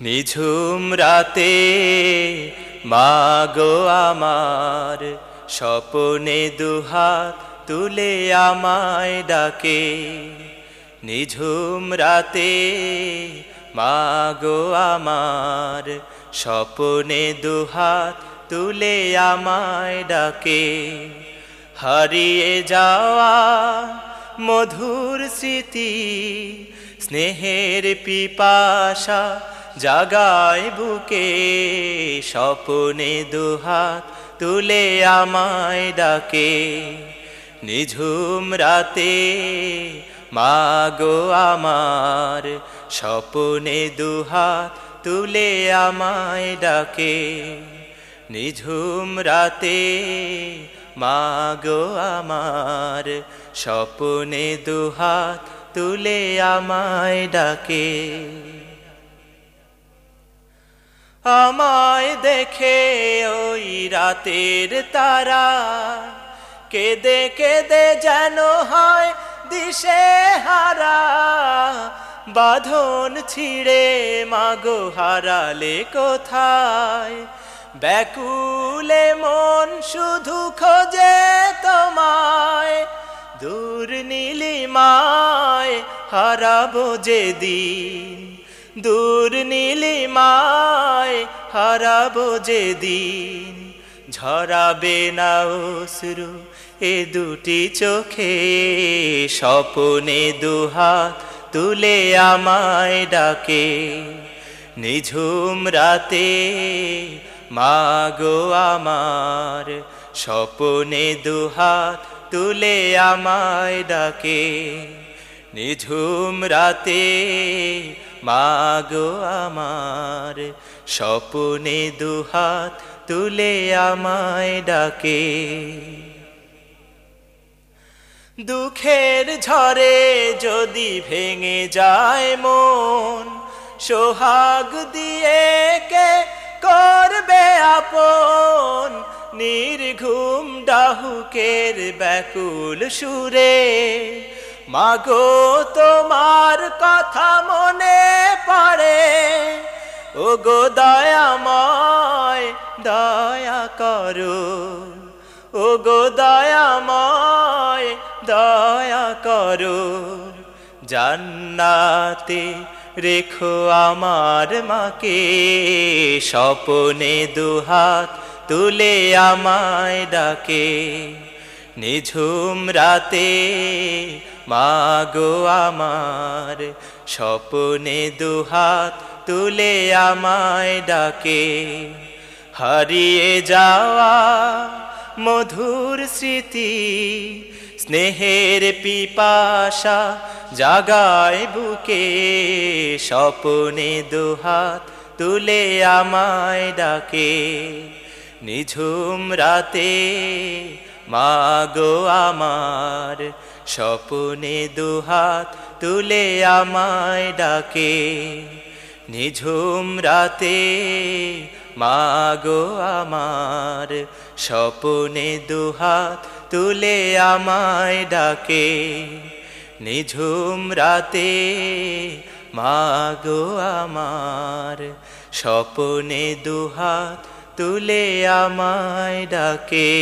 নিঝুম রাতে মাগো আমার স্বপনে দুহাত তুলে আমায় ডাকে। নিঝুম রাতে মাগো আমার স্বপনে দুহাত তুলে আমায় ডাকে। হারিয়ে যাওয়া মধুর স্মৃতি, স্নেহের পিপাসা জাগায় বুকে স্বপনে দুহাত তুলে আমায় ডাকে। নিঝুম রাতে মাগো আমার স্বপনে দুহাত তুলে আমায় ডাকে। নিঝুম রাতে মাগো আমার স্বপনে দুহাত তুলে আমায় ডাকে। আমায় দেখে ওই রাতের তারা। কেদে কেদে যেন হয় দিশে হারা। বাঁধন ছিঁড়ে মাগো হারালে কোথায়? ব্যাকুলে মন শুধু খোঁজে তোমায়। দূর নীলিমায় হারাবো যে দিন দূর নীলিমায় হারাবো যে দিন ঝরাবে না অশ্রু এ দুটি চোখে, স্বপনে দুহাত তুলে আমায় ডাকে, নিঝুম রাতে মাগো আমার স্বপনে দুহাত তুলে আমায় ডাকে। নিঝুম রাতে মাগো আমার, স্বপনে দুহাত তুলে আমায় ডাকে। দুঃখের ঝরে যদি ভেঙে যায় মন, সোহাগ দিয়ে কে করবে আপন? নির্ঘুম ডাহুকের ব্যাকুল সুরে মাগো, তোমার কথা মনে পড়ে। ও গো দয়াময়, দয়া করো। ও গো দয়াময়, দয়া করো। জান্নাতে রেখো আমার মাকে। স্বপনে দুহাত তুলে আমায় ডাকে। নিঝুম রাতে মাগো আমার, স্বপনে দুহাত তুলে আমায় ডাকে। হারিয়ে যাওয়া মধুর স্মৃতি, স্নেহের পিপাসা জাগায় বুকে। স্বপনে দুহাত তুলে আমায় ডাকে। নিঝুম রাতে মাগো আমার স্বপনে দুহাত তুলে আমায় ডাকে, নিঝুম রাতে, মাগো আমার, স্বপনে দুহাত তুলে আমায় ডাকে, নিঝুম রাতে, মাগো আমার, স্বপনে দুহাত তুলে আমায় ডাকে।